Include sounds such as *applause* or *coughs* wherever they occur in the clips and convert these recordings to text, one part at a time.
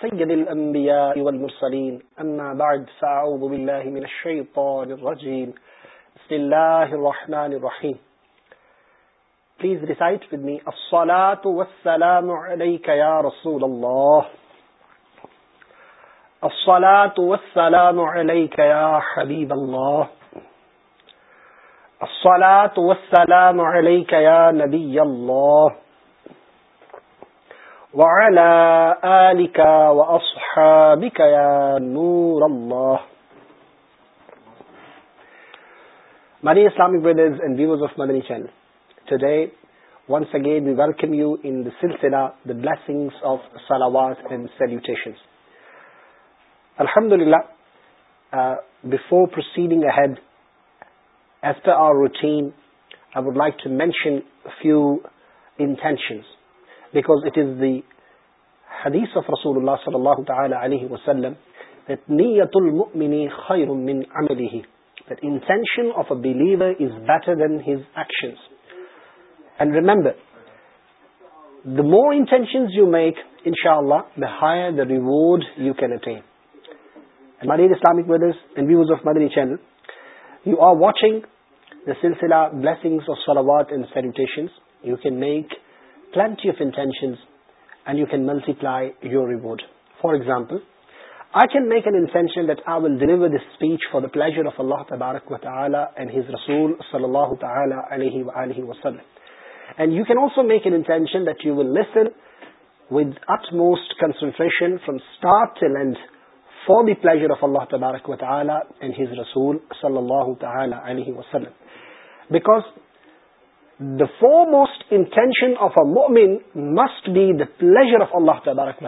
سيد الأنبياء والمرسلين أما بعد فأعوذ بالله من الشيطان الرجيم بسم الله الرحمن الرحيم Please recite with me الصلاة والسلام عليك يا رسول الله الصلاة والسلام عليك يا حبيب الله الصلاة والسلام عليك يا نبي الله منی اسلام brothers views of money channel today once again we warn you in سیلسنا دا بلس آف سلوارڈ اینڈ سلشہ before proceeding ahead after our routine I would like to mention فیوشن because the حدیث رسول اللہ صلی اللہ تعالی علیہ وسلمشن of a liver is better than remembrance you make ان شاء اللہ بلسنگ آف سلاوات and salutation you can make clarity of intention and you can multiply your reward for example I can make an intention that I will deliver the speech for the pleasure of اللہ تبارک you can also make an intention with it most concentration from start ten and for the pleasure of اللہ تبارک وعلیٰ صلی اللہ وسلم the foremost intention of a moment must be the pleasure of اللہ تبارک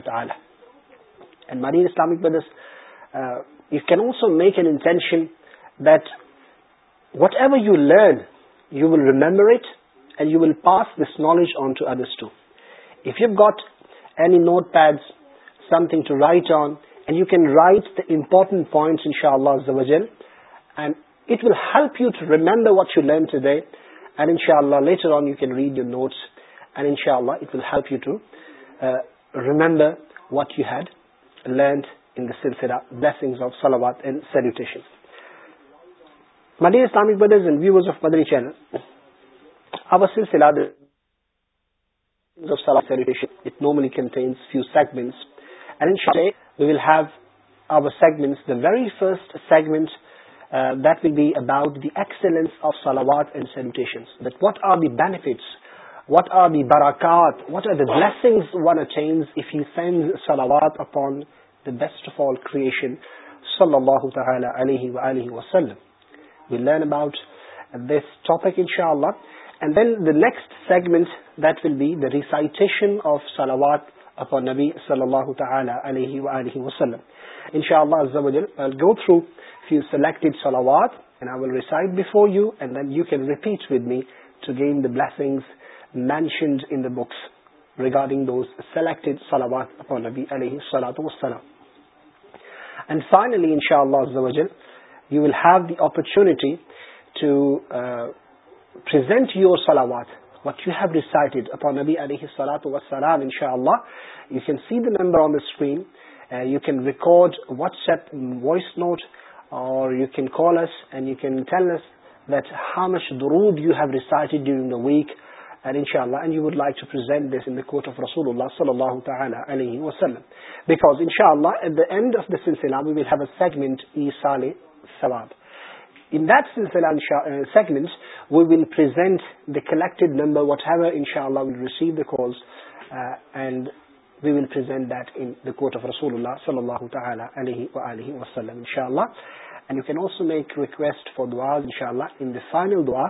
منی Islamic you can also make an intention that ever you learn you will remember it and you will pass this knowledge on to others too if you got any notepad something to write on and you can write the important point ان شاء اللہ is the vision and it will help you to remember what you learn today and ان شاء اللہ later on you can read the notes ان شاء اللہ help you to remember what you had learned سلواد مدر اسلامکشن first segment that will be about the excellence سلواتی وٹ آر دی براکات وٹ آرسنگ سیگمنٹ آف سلامات اپان نبی صلی اللہ لیکٹڈ سلوات before you and then you can repeat with me to gain the blessing mentioned in the books regarding سلامات اپان نبی علیہ you will have the opportunity to present your سلامات what you have recited upon نبی علیہ صلا وسلام ان شاء اللہ you can see the number on the screen and you can record WhatsApp voice note or you can call us and you can S that you have it during the week انہ وزینٹ the collected number whatever ان شاء اللہ we will پریکٹ final دعا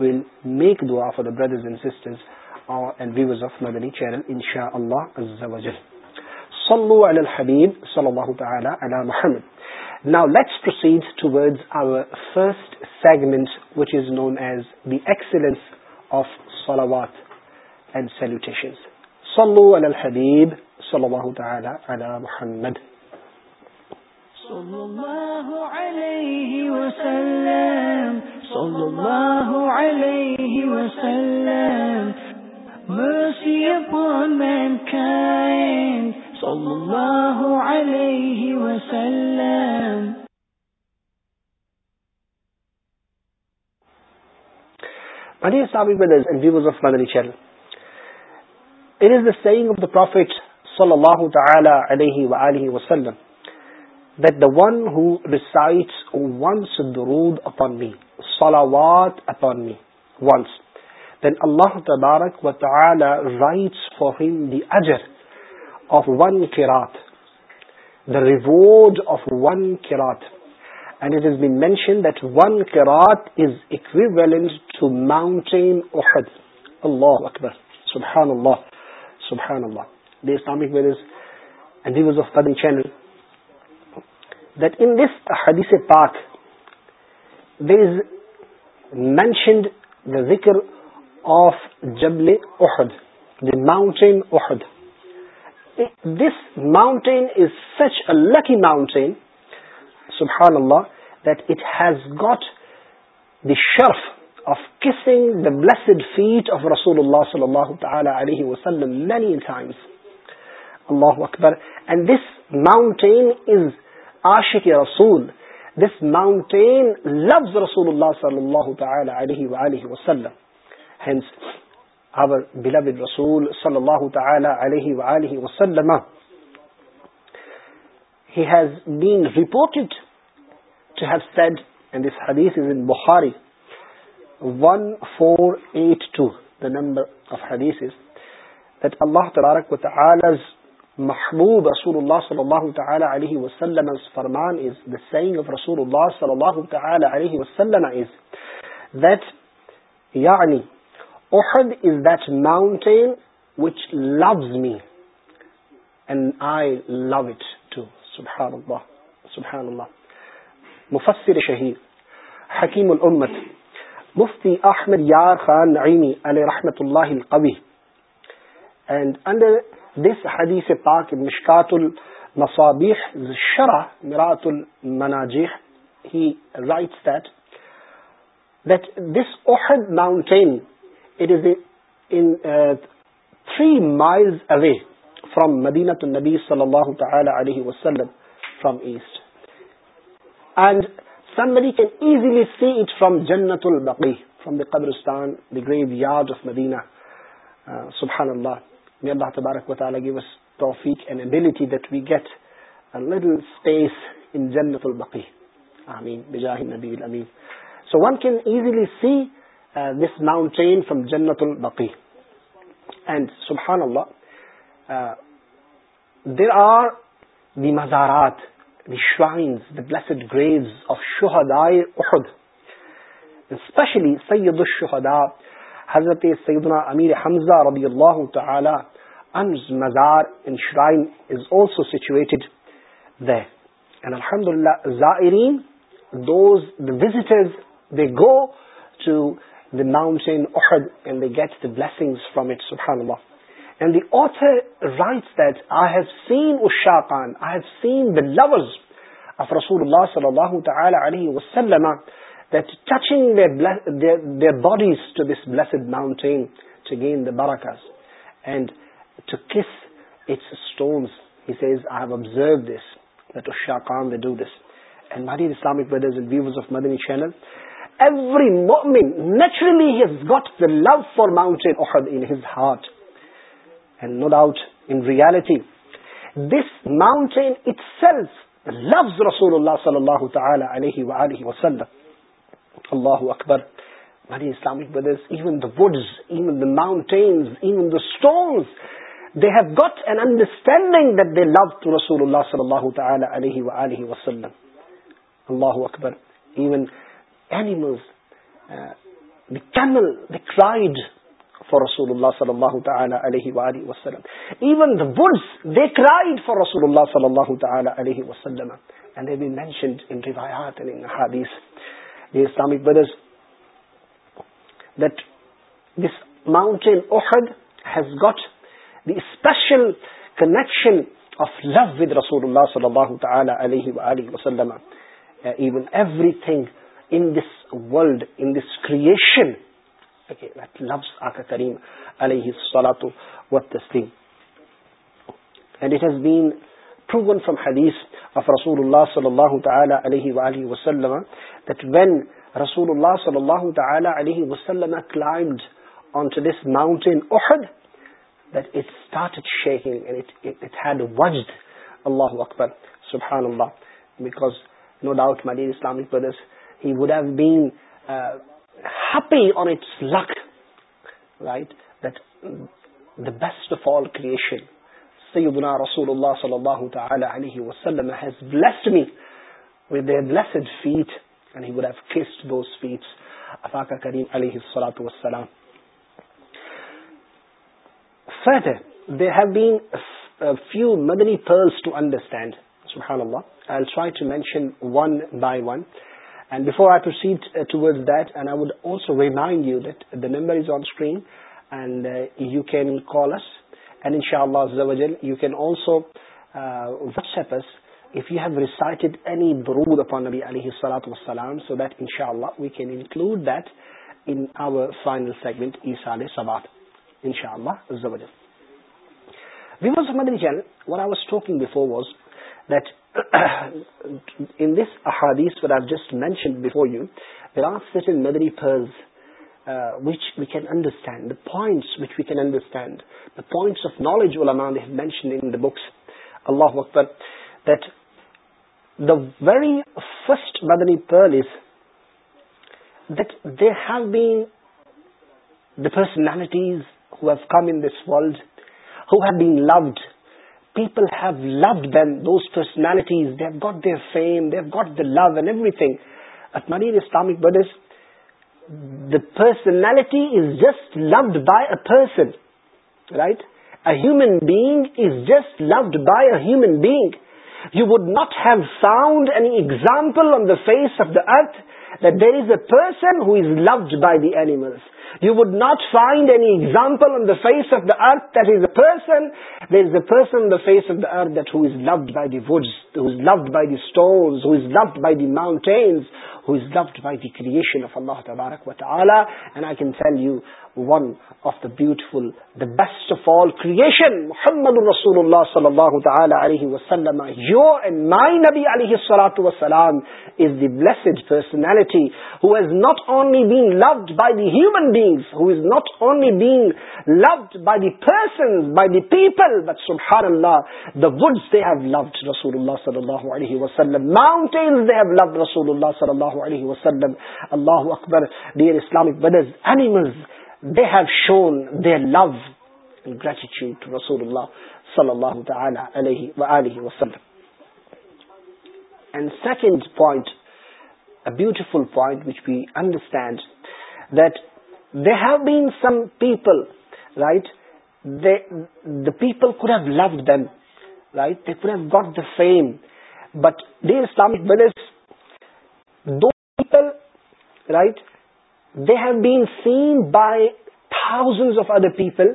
week دعا for the brothers and sister as the ایسل صلو علی الحبیب صلی اللہ تعالی علی محمد صلى الله عليه وسلم صلى الله عليه وسلم mercy upon mankind صلى الله عليه وسلم My dear Islamic brothers and viewers of Madani channel seeing پرات بیشنس ٹو ماؤنٹین سبحان اللہ دی اسلامک ویلز اینڈ ویوز آف قدم چینل دیٹ ان دس حدیث پاک دیر از مینشنڈ دا ذکر آف جبل احد the mountain Uhud this mountain is such a lucky mountain سبحان اللہ that it has got the شرف لفز ریڈ دس حدیث one four eight two the number محبوب رسول اللہ یعنی Uhud is that mountain which loves me and I love اٹھحان مفسر شہید حکیم العمتی مفتی احمد یار خان نعیمی علیہ رحمت اللہ القبی دس حدیث پاک مشکل شرح مراتی writes that this Uhud mountain it is in three miles away from مدینہ النبی صلی اللہ تعالی علیہ وسلم فرام ایسٹ سن مری can easily see it from جنت البقی فرام دی قبرستان دی گریو یارڈ آف مدینہ سبحان اللہ میرا تبارک وطالگی وز ٹرافک دیٹ وی گیٹل اسپیس ان جنت البقی نبی المیز so one can easily see this mountain from جنت البقی اینڈ سبحان اللہ دیر آر دی مزارات دی شرائنزڈ آف شہد اخد اسپیشلی سید ال شہدا حضرت سیدہ امیر حمزہ ربی اللہ تعالی شرائن از اولسو سچویٹڈ زائرین visitors they go to the ناؤس N Uhud and they get bills from it سہانبا لوز اللہ گین دا باراس اینڈ ٹو کس اسٹونسان Islamic every moment نیچرلیٹ for mountain لفز رکبرس دی ٹرائیڈ فار رس اللہ وسلم Uhud has got the special connection of love with رسول اللہ صلی اللہ تعالی وسلم even everything in this world in this creation, okay, that loves Aka Kareem alayhi salatu wa tasleem. And it has been proven from hadith of Rasulullah sallallahu ta'ala alayhi wa alayhi wa sallam that when Rasulullah sallallahu ta'ala alayhi wa sallam climbed onto this mountain Uhud, that it started shaking and it, it, it had wajd Allahu Akbar subhanallah because no doubt my dear Islamic brothers he would have been uh, best آلشن اللہ few مدنیسٹینڈن one by one and before I proceed to that I would also remind you that the numbers on screen and you can call us and ان شاء اللہ can also WhatsApp if you have recited any برود upon نبی علیہ صلاۃ وسلام so that ان شاء اللہ we can include that in final segment ای ساد ثوات ویوزنگ دس احادیس view just mention before you بانس Madani pearls which we can understand points which we can understands of knowledge wow mention books اللہ اخبر that the very first Madani pearl is دیو be personalities who have come in this world have بیوڈ people have loved them, those personalities, they've got their fame, they've got the love and everything. At Madeen Islamic Brothers, the personality is just loved by a person, right? A human being is just loved by a human being. You would not have found any example on the face of the earth that there is a person who is loved by the animals. Face of the earth is a person ارسن face the earth loved by the would loved by this loved by the mountains all کرائی نبی وسلام is the blessed personality loved by the human beings who is not only being loved by the persons, by the people, but subhanallah, the woods they have loved Rasulullah sallallahu alayhi wa sallam, mountains they have loved Rasulullah sallallahu alayhi wa sallam, Allahu Akbar, dear Islamic brothers, animals, they have shown their love and gratitude to Rasulullah sallallahu ta'ala alayhi wa alihi wa sallam. And second point, a beautiful point which we understand that There have been some people, right? The people could have loved them, right? They could have got the fame. But dear Islamic brothers, those people, right, they have been seen by thousands of other people,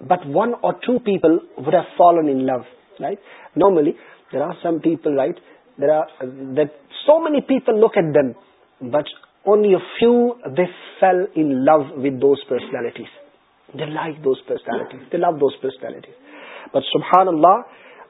but one or two people would have fallen in love, right? Normally, there are some people, right, that so many people look at them, but own you few the feel in love with those personalities they like those personalities they love those personalities but شبحان اللہ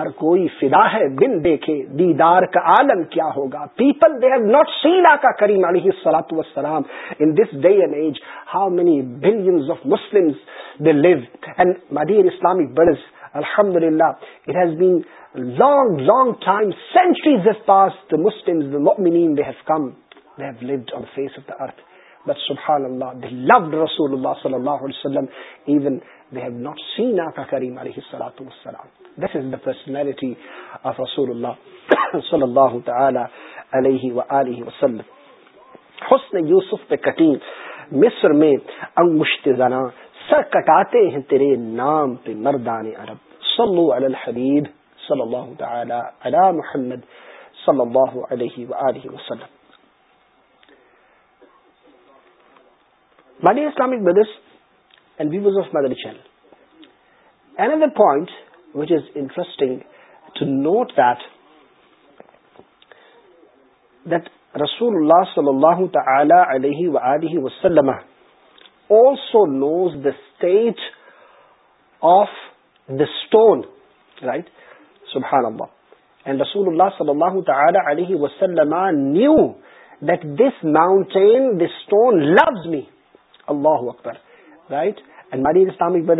ہر کوئی فدا ہے بن دیکھے دیدار کا عالم کیا ہوگا people they they have not seen کریم علیہ وسلام in this day and and age how many of Muslim live مدیر برز الحمد للہ it has been long long time centuries has pass the come they have lived on face of the earth but رسول اللہ صلی اللہ علیہ کریم سلاۃو السلام This is the personality of Rasulullah *coughs* sallallahu ta'ala alayhi wa wa alihi sallam. حسن یوسف پہ پہ مصر میں انگشت زنا سر کٹاتے ہیں تیرے نام مردان عرب صلو علی الحبیب صلی اللہ تعالی علی محمد صلی اللہ علیہ وآلہ وسلم تعالیٰ تیرے وچ is interesting to note that رسول اللہ صلی اللہ تعالی علیہ the state of the stone سبحان اللہ صلی اللہ تعالی علیہ وسلم new this mountain the stone loves me اللہ اکتر اسلامک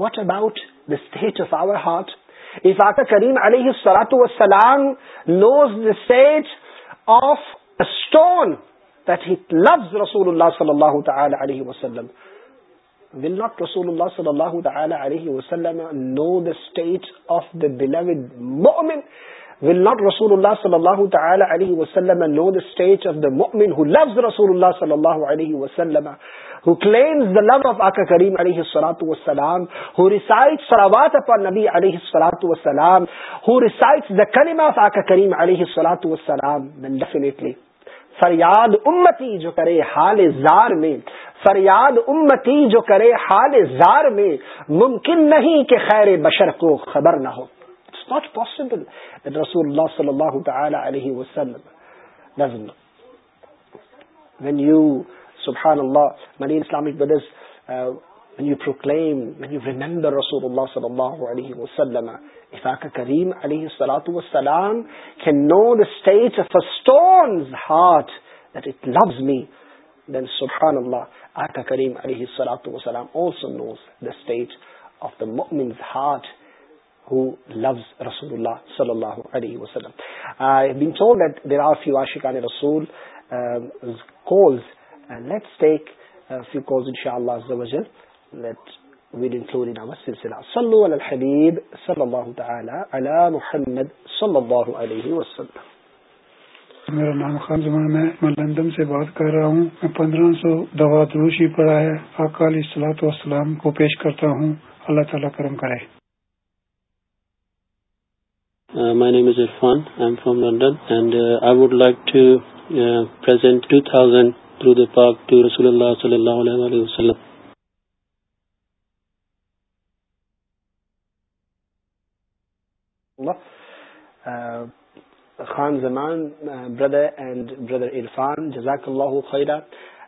واٹ اباؤٹ آفر صلی اللہ علیہ وسلم who claims the love of Aka Kareem alayhi salatu wa salam, who recites salawat upon Nabi alayhi salatu wa salam, who recites the kalima of Aka Kareem alayhi salatu wa salam, then definitely. فریاد امتی جو کرے حال زار میں فریاد امتی جو کرے حال زار میں ممکن نہیں کہ خیر بشر کو خبر نہ ہو اٹس ناٹ پاسبل رسول اللہ صلی اللہ تعالی علیہ وسلم وین یو سبحان اللہ many Islamic brothers uh, when you proclaim when you remember Rasulullah sallallahu alayhi wa sallam Ifaka Kareem alayhi salatu wa salam can know the state of a stone's heart that it loves me then subhanallah Aka Kareem alayhi salatu wa salam also knows the state of the mu'min's heart who loves Rasulullah sallallahu alayhi wa sallam I've been told that there are few Ashiqani Rasul uh, calls میرا نام خان زمان میں میں London سے بات کر رہا ہوں میں پندرہ سو دوا دروشی پڑا ہے سلاۃ وسلام کو پیش کرتا ہوں اللہ تعالیٰ کرم کرے ٹو uh, تھاؤزینڈ درود پاک تو رسول اللہ صلی اللہ علیہ وآلہ وسلم اللہ خان زمان برادر اینڈ برادر عرفان جزاک اللہ خیرہ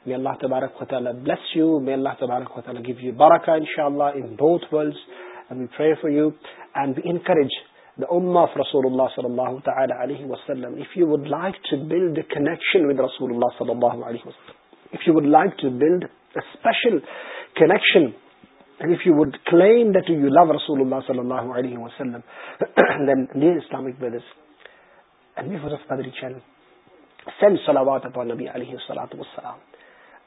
May Allah tabarak wa ta'ala bless you. May Allah tabarak wa ta'ala give you barakah, inshallah, in both worlds. And we pray for you. And we encourage the Ummah of Rasulullah sallallahu ta'ala alayhi wa sallam, if you would like to build a connection with Rasulullah sallallahu alayhi wa sallam, if you would like to build a special connection, and if you would claim that you love Rasulullah sallallahu alayhi wa sallam, then dear Islamic brothers, and before the Qadri channel, send salawat upon Nabi alayhi wa wa sallam,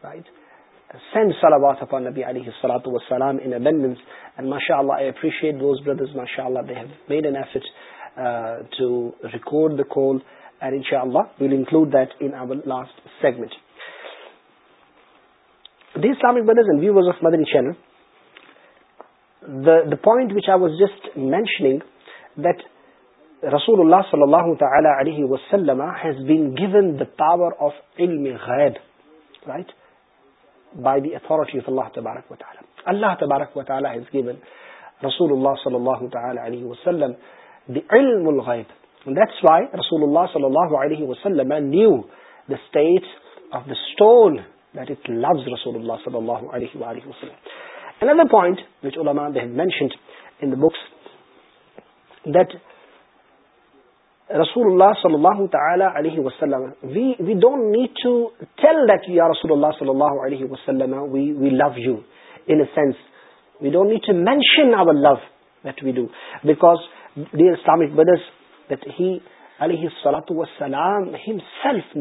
right? Point just mentioning that رسول اللہ صلی اللہ the power by the authority of Allah tabarak wa ta'ala Allah tabarak wa ta'ala has given Rasulullah sallallahu ta'ala alayhi wa sallam the ilm al-ghayb and that's why Rasulullah sallallahu alayhi wa sallam knew the state of the stone that it loves Rasulullah sallallahu alayhi wa, alayhi wa sallam another point which ulama they have mentioned in the books that رسول رسول اللہ اللہ اللہ اللہ صلی صلی تعالی علیہ علیہ علیہ وسلم وسلم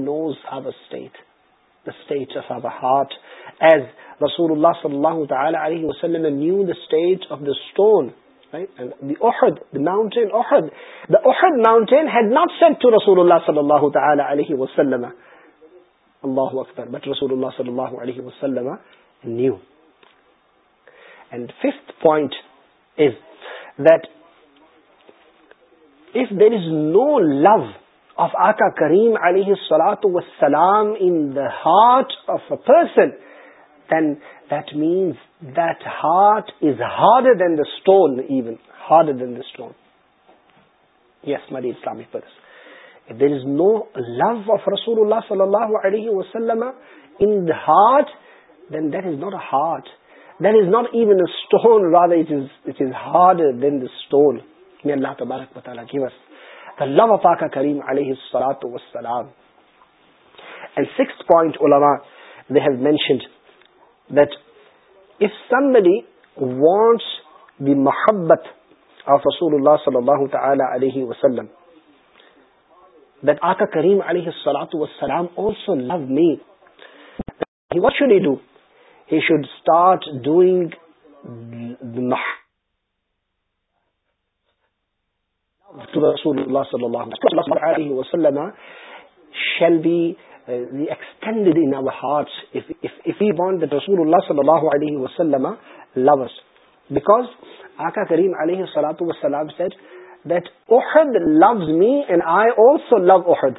new state of the stone mountain Uhud mountain had not set to رسول اللہ صلی اللہ علیہ اللہ new and fifth point if there is no love of آ کا کریم علیہ السلام in the heart of a person heart not even راضا دین دا اسٹون اللہ تبارک پتہ لا کہ محبت آفل اللہ کریم should start doing shell be اللہ صلی اللہ علیہ وسلم لوس بیکاز آ کا کریم علیہ وسلات وسلام said that Uhud loves me and I also love Uhud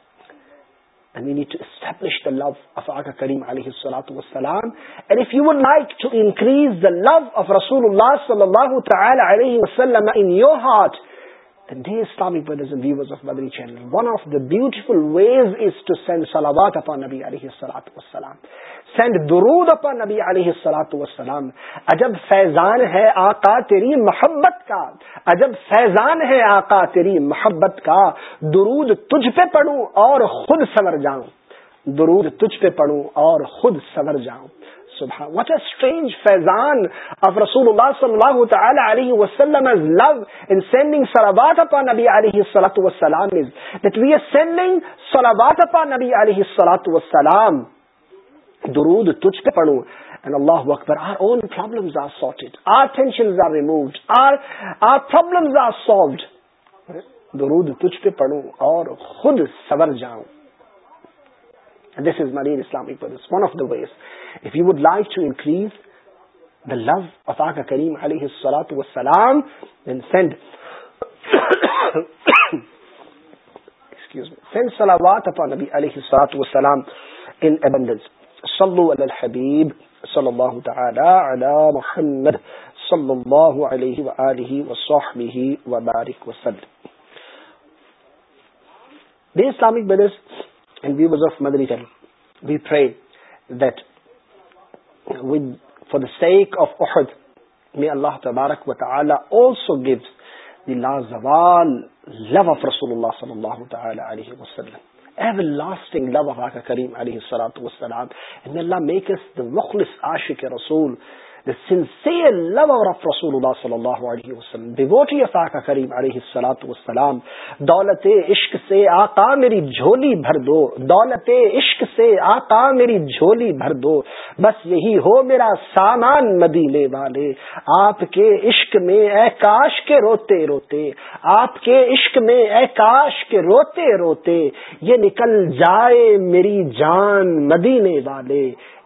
love of آ کریم علیہ وسلم to increase the love of رسول اللہ علیہ ون یور ہارٹ نبی علی سلاسلام سینڈ درو اپن نبی علی سلاسلام اجب فیزان ہے آ تری محبت کا اجب فیزان ہے آکا تیری محبت کا دروج تجھ پہ پڑھو اور خود سور جاؤ درود تجھ پہ پڑھوں اور خود سور جاؤں سبحان درود تجھ پہ پڑھو اور خود سور جاؤں And this is Marine Islamic Buddhist. One of the ways. If you would like to increase the love of Aqa Kareem alayhi salatu wasalam, then send excuse me. Send salawat upon Nabi alayhi salatu wasalam in abundance. Sallu ala al-habib sallallahu ta'ala ala Muhammad sallallahu alayhi wa alihi wa sahbihi wa barik wa sallam. The Islamic Buddhist اللہ تبارک و تعلیو گیوالیم علیہ رسول دولت عشق سے آتا میری جھولی بھر دو دولت عشق سے آتا میری جھولی بھر دو بس یہی ہو میرا سامان مدینے والے آپ کے عشق میں اکاش کے روتے روتے آپ کے عشق میں اکاش کے روتے روتے یہ نکل جائے میری جان مدینے والے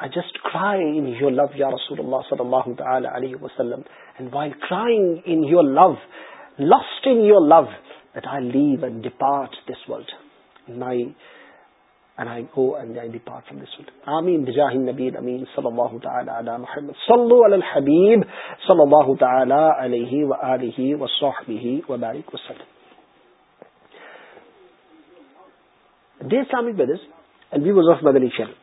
I just cry in your love, Ya Rasulullah sallallahu ta'ala alayhi wa sallam. And while crying in your love, lost in your love, that I leave and depart this world. And I, and I go and I depart from this world. Ameen bijahi nabi ameen sallallahu ta'ala ala Muhammad. Sallu ala al-habib sallallahu ta'ala alayhi wa alihi wa sahbihi wa barik wa sallam. Dear Islamic brothers and viewers of Madani channel,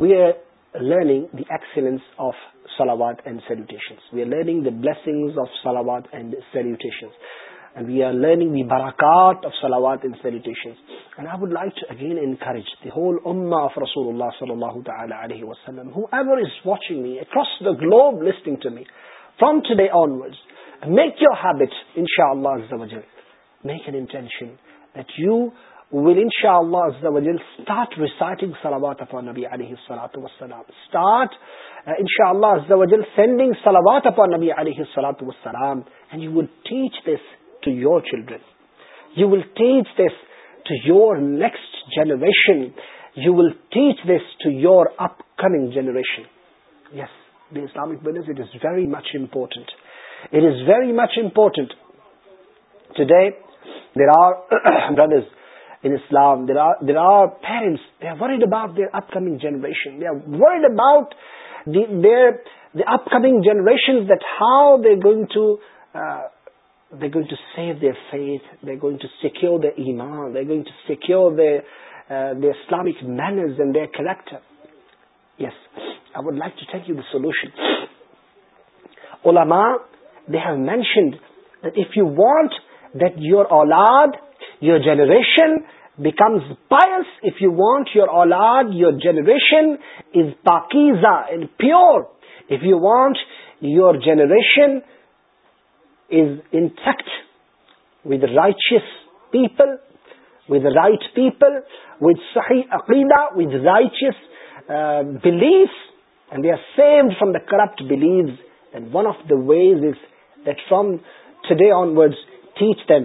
we are learning the excellence of سلاواد and سلسرنگ سلاواد اللہ وسلم today onward make یورٹس ان شاء اللہ ول شا اللہ وجلٹ ریسائٹنگ سلامات وسلام ان شاء اللہ سلامات افار نبی علیہ وسلام teach this to your children teach this to your next generation you will teach this to your up coming generation today there are brothers parents upcoming جنرشنڈ about the upcoming generation that how they going to they going to save the faith they going to secure the ایمان they going to secure the Islamic mean is and their culture yes I would like to take you the solution اولا ماں they have mentioned if you want that you ار اولاد your generation becomes باس if you want your آل آرڈ your generation is پاکیزا and pure if you want your generation is انکٹ with righteous people with right people with صحیح عقیدہ with righteous belief and they are same from the corrupt beliefs and one of the ways is ایٹ from today onwards teach them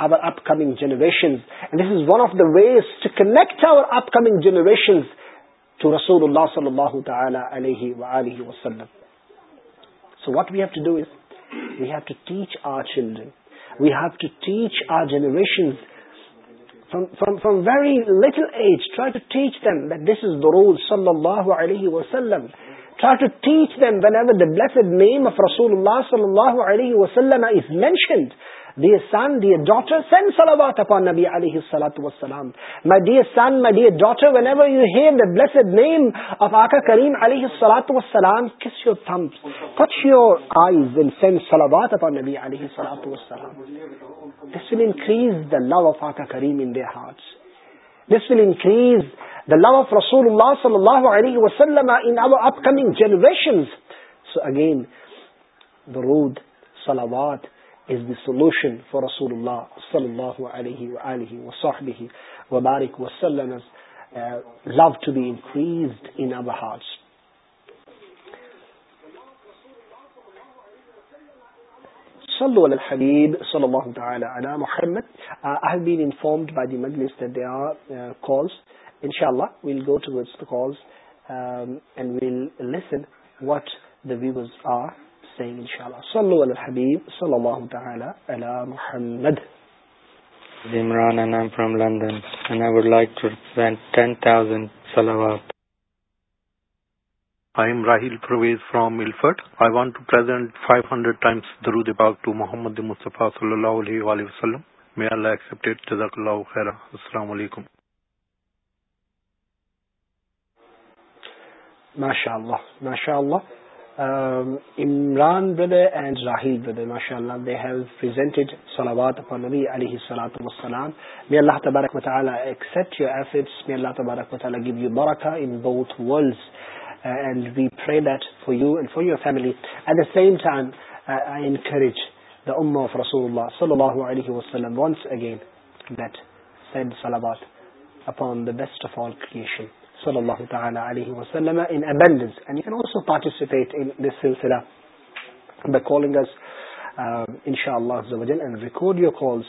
ویسٹ connect generation very little age try اللہ صلی اللہ علیہ وسلمڈ love of آیم اللہ علیہ اپ کمنگ جنریشن سلباد از دی سلیوشن فار رسول وبارک لو ٹو بی انکری وٹ نستعین انشاءاللہ صلو علی الحبیب صلی اللہ تعالی علی محمد Imran and I'm from London and I would like to send 10,000 salawat. I am Rahil Pravez from Ilford. I want to present 500 times Darood Pak to Muhammad Mustafa sallallahu alayhi wa sallam. May Allah accept it. Jazakallahu khaira. Assalamu alaikum. MashaAllah. MashaAllah. Brother and Raheel بردرات upon نبی تبارک give you and for your family at the same time اگینات upon the best of creation صلی اللہ تعالی علیہ وسلم in abundance and you can also participate in this silsila by calling us uh, inshallah and record your calls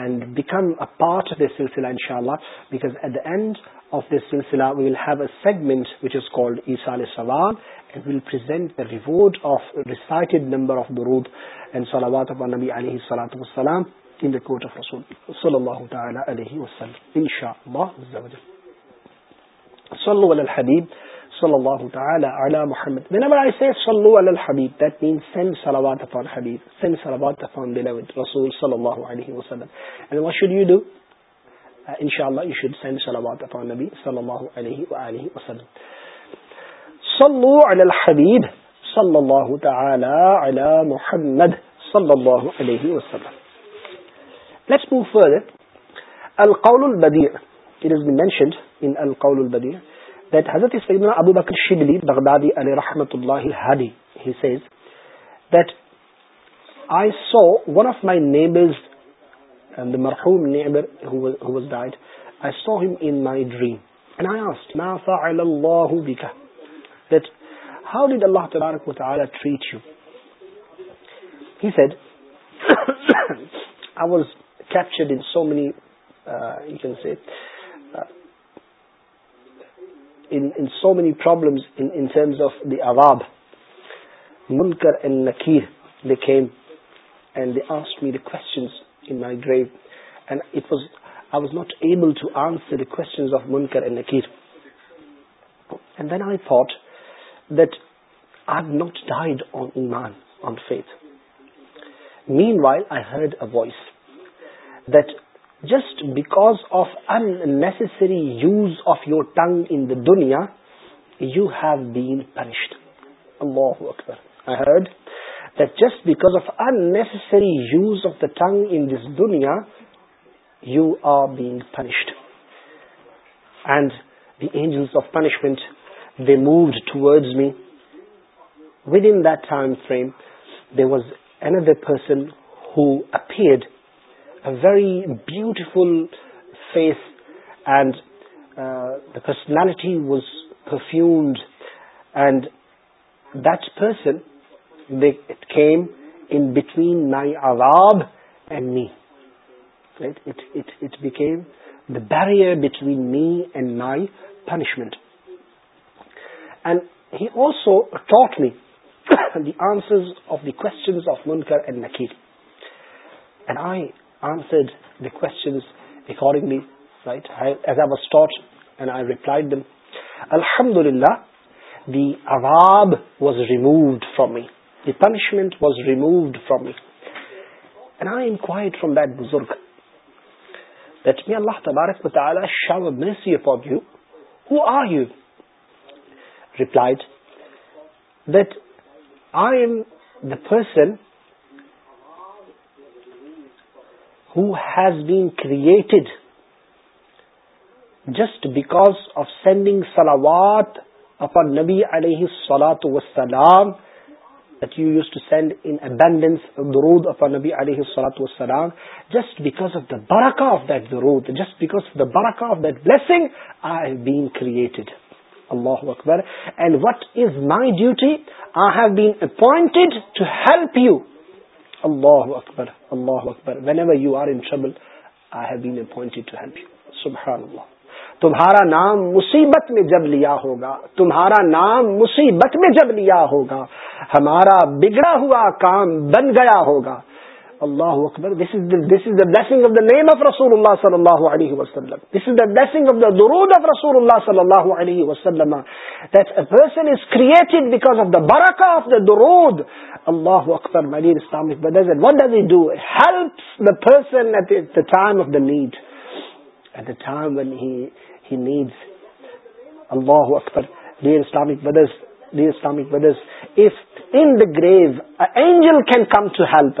and become a part of this silsila inshallah because at the end of this silsila we will have a segment which is called Isa al-Sawal and we will present the reward of recited number of durood and salawat upon Nabi alayhi salatu wassalam in the court of Rasul sallallahu ta'ala alayhi wasallam inshallah inshallah صلو علی الحبیب صلی اللہ تعالی علی محمد whenever i say صلو علی الحبیب that means send salawat upon habib send salawat upon beloved rasul صلی اللہ علیہ وسلم and what should you do uh, inshallah you should send salawat upon nabi صلی اللہ علیہ والہ وسلم صلو علی الحبیب صلی اللہ تعالی علی محمد صلی اللہ علیہ وسلم let's move further القول البديع it has been mentioned in القول البدیع that Hazrat Sayyidina Abu Bakr Shibli Baghdadi alayhi rahmatullah hadi he says that I saw one of my neighbors and the marhum neighbor who was, who was died I saw him in my dream and I asked ma fa'ala Allah bika that how did Allah ta'ala treat you he said I was captured in so many uh, you can say سو میری problem of the اواب Munkar and Nakir they came and they آرسک me questions my grave and it was I was not able to answer the question of Munkar and Nakir and then I thought that I not died on in on faith میم while I heard a voice that Just because of unnecessary use of your tongue in the dunya, you have been punished. Allahu Akbar. I heard that just because of unnecessary use of the tongue in this dunya, you are being punished. And the angels of punishment, they moved towards me. Within that time frame, there was another person who appeared a very beautiful face, and uh, the personality was perfumed, and that person, it came in between my adab and me. Right? It became the barrier between me and my punishment. And he also taught me *coughs* the answers of the questions of Munkar and Nakir. And I کونڈنگلیز replied them الحمد للہ these removed from me the punishment was removed from made I from that بزرگ اللہ تبارک متعالیٰ them the person just back of sending سلاوات upon نبی سلاد و سلام یوز ٹو سینڈ انڈینس روز اپن نبی سلاسلام جسٹ بیکاز آف دا بڑا آف دیٹ دا رود جسٹ بیکاز بڑا of that blessing I have بیٹیڈ اللہ اکبر and what is my duty I have bad to help you اللہ اکبر اللہ اکبر whenever you are in trouble I have been appointed to help you سبحان اللہ تمہارا نام مصیبت میں جب لیا ہوگا تمہارا نام مصیبت میں جب لیا ہوگا ہمارا بگڑا ہوا کام بن گیا ہوگا اللہ اکبر this this this is is is is the the the the the the blessing blessing of of of of of of name رسول رسول اللہ اللہ اللہ اللہ اللہ صلی صلی علیہ علیہ وسلم وسلم درود درود that a person created because برکا اکبر اسلامک اینڈ ڈیئر گریوجل کین کم ٹو ہیلپ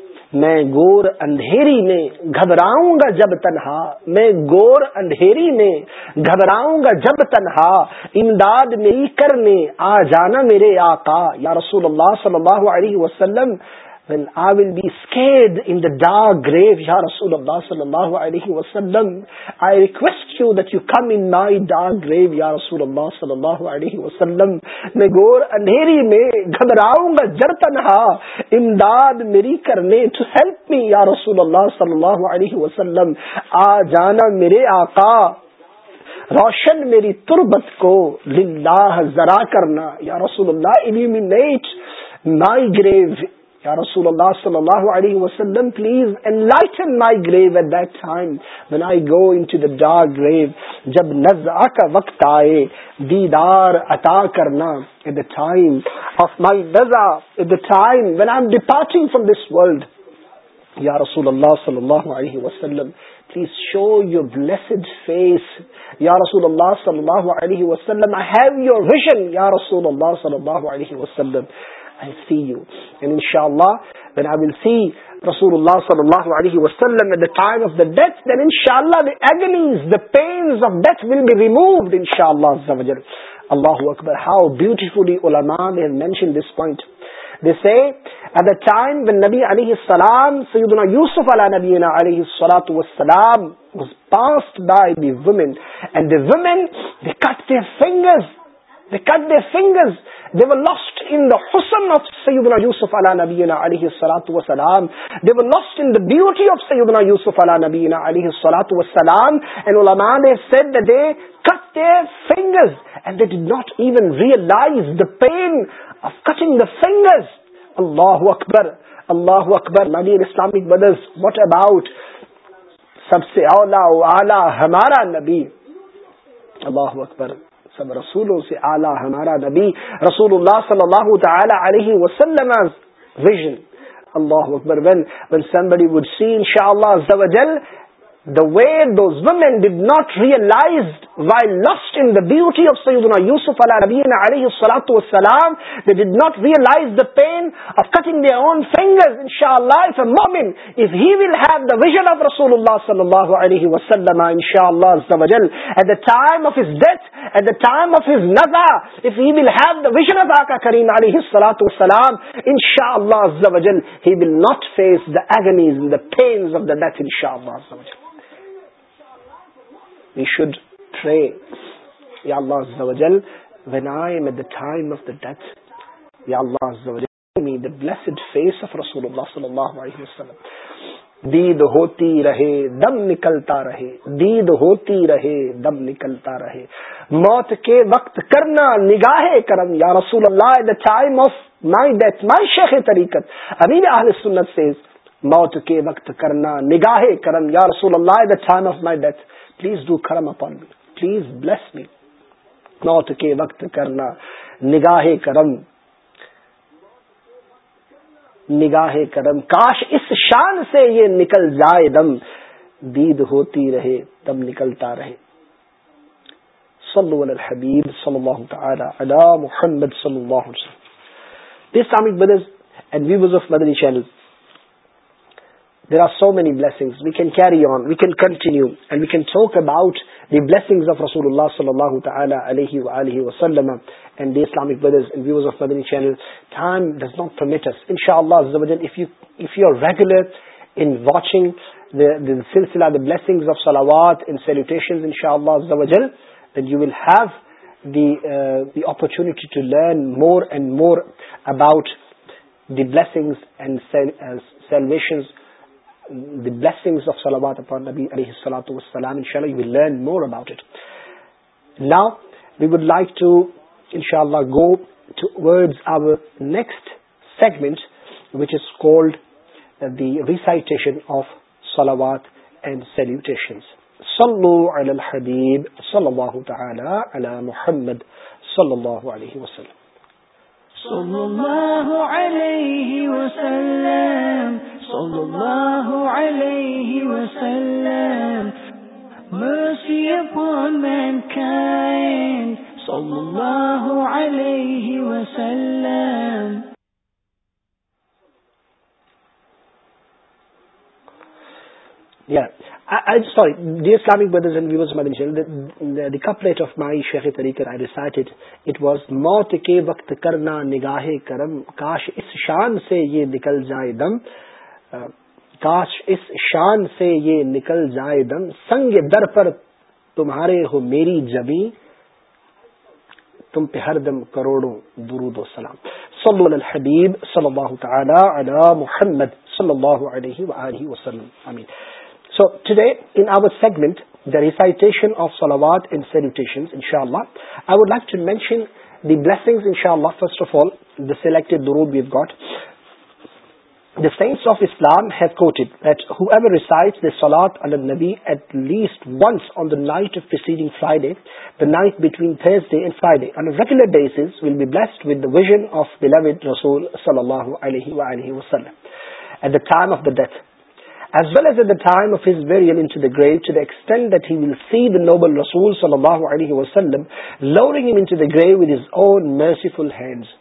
میں گور اندھیری میں گھبراؤں گا جب تنہا میں گور اندھیری میں گھبراؤں گا جب تنہا امداد میری کر میں آ جانا میرے آقا یا رسول اللہ صلی اللہ علیہ وسلم when I will be scared in the dark grave, Ya Rasulullah sallallahu alayhi wa sallam. I request you that you come in my dark grave, Ya Rasulullah sallallahu alayhi wa sallam. میں گور اندھیری میں گھبراؤں گا جر تنہا امداد میری کرنے to help me, Ya Rasulullah sallallahu alayhi wa sallam. آ جانا میرے آقا روشن میری تربت کو للہ ذرا کرنا یا رسول اللہ ایلیمینیٹ مائی گریو یا رسول اللہ صلی اللہ علیہ وسلم please enlighten my grave at that time when I go in to the dark grave جب نزا کا وقت آئے دیدار عطا کرنا at the time of my نزا at the time when I am departing from this world یا رسول اللہ صلی اللہ علیہ وسلم please show your blessed face یا رسول اللہ صلی اللہ علیہ وسلم آئی ہیو یور ویژن یا رسول اللہ صلی اللہ علیہ وسلم I'll see you. And inshallah, then I will see Rasulullah sallallahu alayhi wa sallam at the time of the death, then inshallah the agonies, the pains of death will be removed inshallah. Allahu Akbar, how beautifully ulama they have mentioned this point. They say, at the time when Nabi alayhi salam, Sayyiduna Yusuf ala Nabiyina alayhi salatu wa salam, was passed by the women. And the women, they cut their fingers. They cut their fingers. They were lost in the حسن of سعیدنا یوسف علا نبین علی سلاسلام they were lost in the beauty of سئیدنا یوسف علا نبی علی سلاسلام cutters and this not even realize the pain of cutting the finger اللہ اکبر اللہ اکبر نبی اسلامک بدرس واٹ اباؤٹ سب سے اولا ہمارا نبی اللہ اکبر رسولوں سے اعلیٰ ہمارا نبی رسول اللہ صلی اللہ تعالی علیہ وسلم ویژن اللہ اکبر when when somebody would see inshallah the way those women did not realize why lost in the beauty of سیدنا یوسف علیہ نبینا علیہ الصلاۃ والسلام they did not realize the pain of cutting their own fingers انشاءاللہ if a مومن if he will have the vision of رسول اللہ صلی اللہ علیہ وسلم انشاءاللہ عز و جل at the time of his death at the time of his نزا if he will have the vision of آقا کریم علیہ الصلاۃ والسلام انشاءاللہ عز و جل he will not face the agonies and the pains of the death انشاءاللہ عز و we should pray ya allah azwajal when i am at the time of the death ya allah azwajal me the blessed face of rasulullah sallallahu alaihi wasallam دید ہوتی رہے دم نکلتا رہے دید ہوتی رہے دم نکلتا رہے موت کے وقت کرنا نگاہ کرم یا رسول اللہ the time of my death my شیخ طریقت امیر اہل سنت سے موت کے وقت کرنا نگاہ کرم یا رسول اللہ the time of my death please do کرم upon me please bless me موت کے وقت کرنا نگاہ کرم نگاہ کرم کاش اس شان سے یہ نکل جائے دم دید ہوتی رہے دم نکلتا رہے سمد حبیب سم محنت سم مو پیس سامک بدز اینڈ ویوز آف مدری channel there are so many blessings we can carry on we can continue and we can talk about the blessing of رسول اللہ وسلم وسلم اسلامک ریگولر ان واچنگ اللہ opportunity to learn more and more about دیلبریشن نبی علیہ اللہ we learn more about it نی would like to انشاء اللہ go to word O next segment which is called the recitation of سلامات and salutation صلی اللہ علیہ وسلم صلى صلى الله الله عليه عليه وسلم وسلم Mercy upon mankind Yeah. I, I sorry, dear Islamic brothers and viewers, the, the, the couplet of my recited, it was موت کے وقت کرنا نگاہے کرم کاش اس شان سے یہ نکل جائے دم کاش اس شان سے یہ نکل جائے دم سنگ در پر تمہارے ہو میری جبی تم پہ ہر دم کروڑوں درود ویگمنٹ ان صلی اللہ تعالی علی محمد صلی اللہ علیہ وآلہ وسلم آمین So today in our segment the the recitation of of salawat and salutations inshallah inshallah I would like to mention blessings first all the selected durood we've got the sense of Islam has quoted that ہو ایو reside the سولاد الد نبی at least once on the نائٹنگ Friday night between Thursday and Friday will be blessed ودنز ویریسینڈ heel see the noble رسول grave with is own merciful heads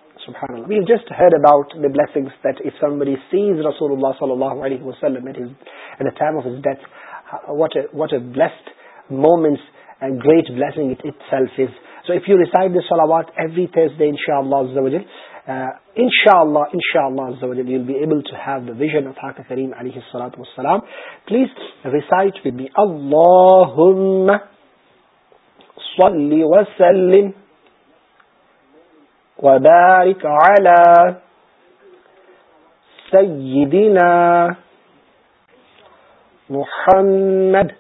well just about blessed moments وبارك على سيدنا محمد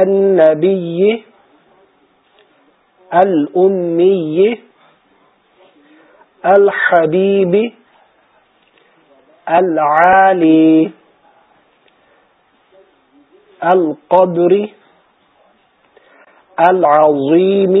النبي الأمي الحبيب العالي القدر العظيم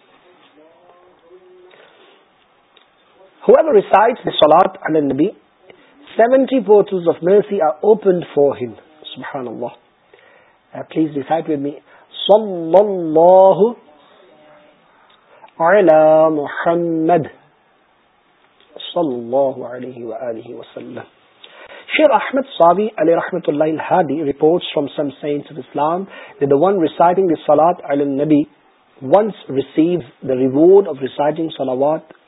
سولاد البی سیونٹی پورٹز شیر احمد ساوی علی رحمت اللہ الحادی report from some science of Islam one reciting the سولاد البی once receive the reward of reciting سولاوات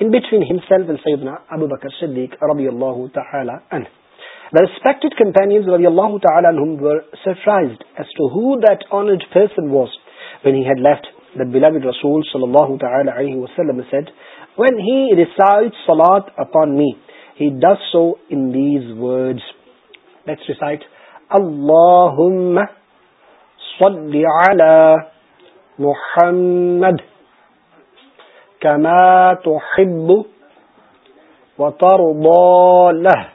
in between himself and Sayyidina Abu Bakr Siddiq radiyallahu ta'ala anh. The respected companions radiyallahu ta'ala anhum were surprised as to who that honored person was when he had left. The beloved Rasul sallallahu ta'ala alayhi wa sallam said, When he recites salat upon me, he does so in these words. Let's recite, Allahumma salli ala Muhammad. كما تحب وترضى له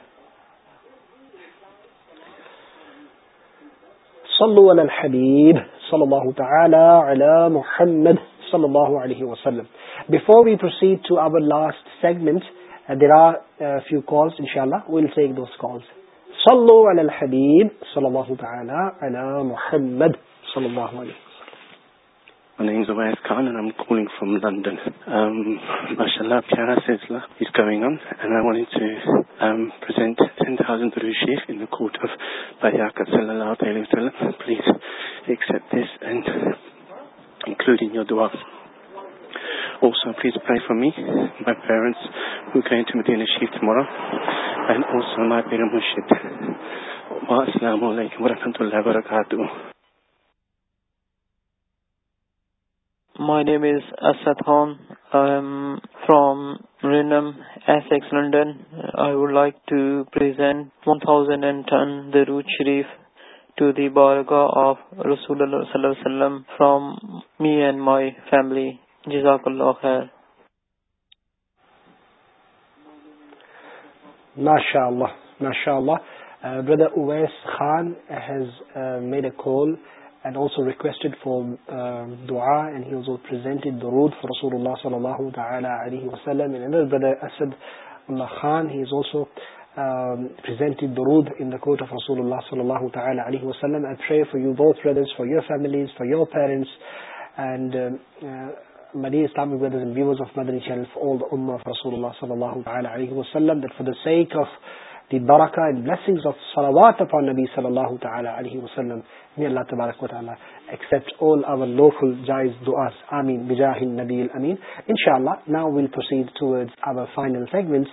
صلوا على الحبيب صلى الله تعالى على محمد صلى الله عليه وسلم Before we proceed to our last segment uh, there are a uh, few calls inshallah we'll take those calls صلوا على الحبيب صلى الله تعالى على محمد صلى الله عليه السلام علیکم و رحمتہ اللہ وبرکاتہ جزاک اللہ خیرا اللہ and also requested for uh, dua and he also presented the road for Rasulullah sallallahu ta'ala alayhi wa sallam and another brother Asad Allah Khan he is also Um, presented the in the court of Rasulullah sallallahu ta'ala alayhi wa sallam I pray for you both brothers, for your families, for your parents and um, uh, Islamic brothers and viewers of Madani channel for all the Ummah of Rasulullah sallallahu ta'ala alayhi wa sallam that for the sake of uh, نبیپٹ آلینڈ to final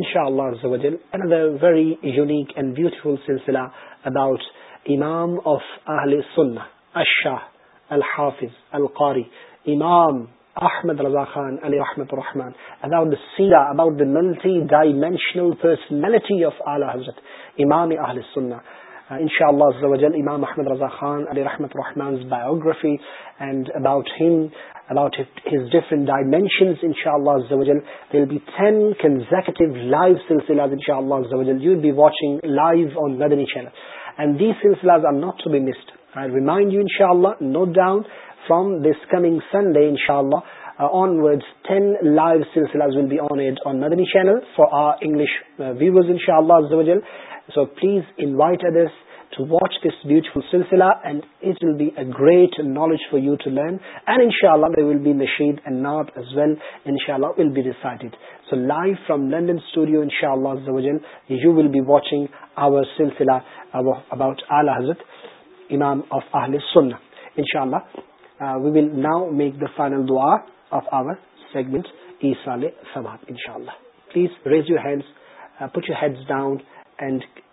انشاء اللہ unique and beautiful سلسلہ about امام of اہل سنہ اشاہ الحافظ القاری امام احمد الرزا خان علی رحمۃ الرحمان اباؤٹ سیرا about multi dimensional personality of حضرت امام آہل سنہ ان شاء اللہ امام احمد رضا خان علی رحمت رحمانز biography and about dimensions now ڈاؤنگ سنڈے ان شاء اللہ so please invites to watch this beautiful سلسلہ great knowledge for you to learn be مشید اے نا لنڈن واچنگ اباؤٹ امام آف ان شاء اللہ we will now make the final دعا آف آور سیگمنٹ ای سال ان شاء اللہ please raise you hands down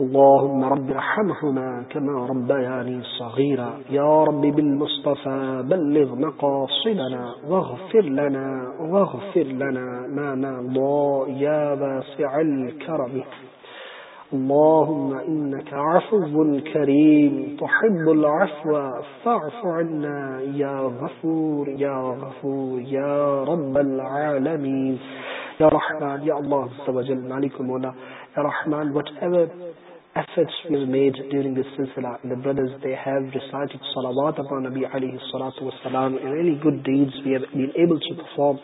اللهم رب رحمهما كما ربياني صغيرا يا رب بالمصطفى بلغ مقاصدنا واغفر لنا واغفر لنا ما نضى يا باسع الكرم اللهم إنك عفو كريم تحب العفو فاعف عنا يا غفور يا غفور يا رب العالمين يا رحمن يا الله عز وجل مالك المولى يا رحمن whatever efforts was made during this silsila and the brothers they have recited salawat upon Nabi alayhi salatu wasalam and any good deeds we have been able to perform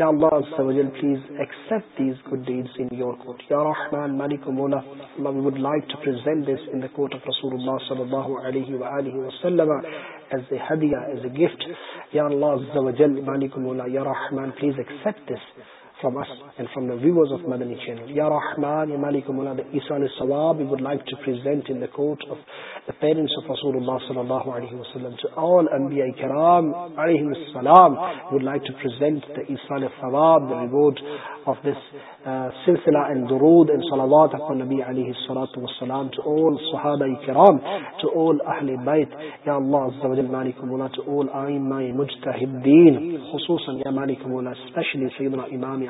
Ya Allah azawajal please accept these good deeds in your court Ya Rahman Malikum Mula Allah we would like to present this in the court of Rasulullah sallallahu alayhi wa alayhi wa sallam as a hadiyah as a gift Ya Allah azawajal Malikum Mula Ya Rahman please accept this from us and from the viewers of Madani channel. Ya Rahman, Ya Malikum Allah, the Isra'il Sawab, we would like to present in the court of the parents of Rasulullah sallallahu alayhi wa sallam. To all Anbiya Ikram alayhi wa sallam, we would like to present the Isra'il Sawab, the reward of this uh, silsila and durood and salawat upon Nabi alayhi salatu wa sallam. To all Sahaba Ikram, to all Ahli Bayt, Ya Allah Azza wa Jalla, Malikum Allah, to all Aimai Mujtahiddin, khususan Ya Malikum Allah, especially Sayyidina Imam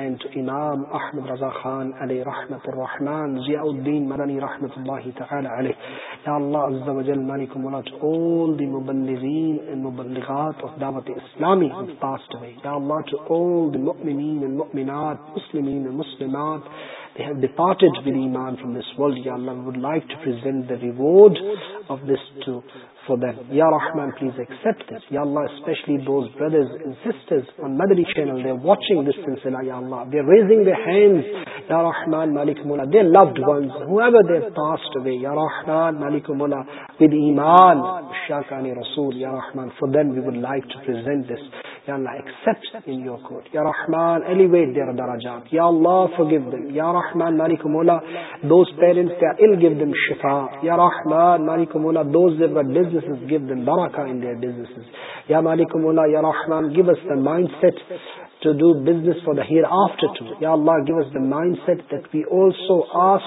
and امام احمد رضا خان علیہ رحمت الرحمن ضیاء الدین مرانی رحمۃ اللہ تعالی علیہ یا اللہ عز و جل مالک و مولات all the مبلغین and مبلغات of دعوت اسلامی have passed away یا اللہ to all the مؤمنین and مؤمنات مسلمین and مسلمات They have departed with Iman from this world. Ya Allah, we would like to present the reward of this to for them. Ya Rahman, please accept this. Ya Allah, especially those brothers and sisters on Madri channel, they're watching this sinsila, Ya Allah. They're raising their hands. Ya Rahman, Malik Mullah. Their loved ones, whoever they've passed away. Ya Rahman, Malik Mullah. With Iman, Shakani Rasul. Ya Rahman, for them we would like to present this. Ya Allah, accept in your court. Ya Rahman, elevate their darajat. Ya Allah, forgive them. Ya Rahman, Malik Mullah. Those parents, they are ill, give them shifa. Ya Rahman, Malik Mullah. Those that were business. مائنڈوسٹ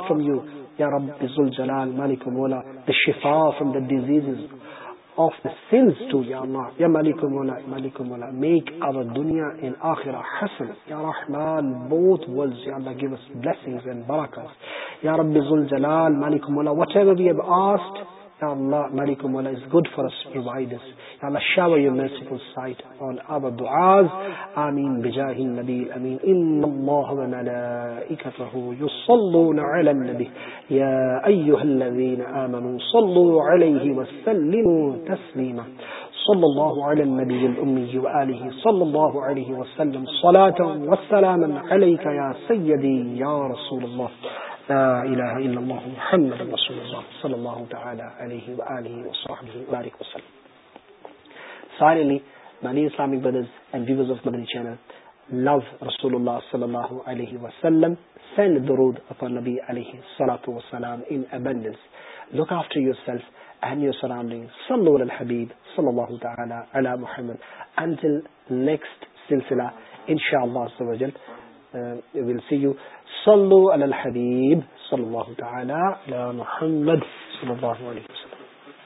from you یا شفاف مولا مالی دنیا انسن Ya Allah, Malik Mawla is good for us, provide us. Ya Allah, shower your merciful sight on our du'as. Ameen, bijahi al-Nabi, ameen. Inna Allah wa malaiikatahu yusalluna ala al-Nabi. Ya ayyuhal ladhina amanu, sallu alayhi wa sallimu taslima. صلى الله على النبي الأمي وآله صلى الله عليه وسلم صلاة وسلاما عليك يا سيدي يا رسول الله لا إله إلا الله محمد رسول الله صلى الله تعالى عليه وآله وصحبه بارك وسلم Finally, many Islamic brothers and viewers of Madani channel love Rasulullah sallallahu alayhi wa sallam. Send durood upon Nabi alayhi salatu wa salam in abundance. Look after yourself and your surroundings. Sallu ala al-Habib sallallahu ta'ala ala Muhammad. Until next silsila, inshallah azza see you صلو علی الحبیب صلی اللہ تعالی علی محمد صلی اللہ علیہ وسلم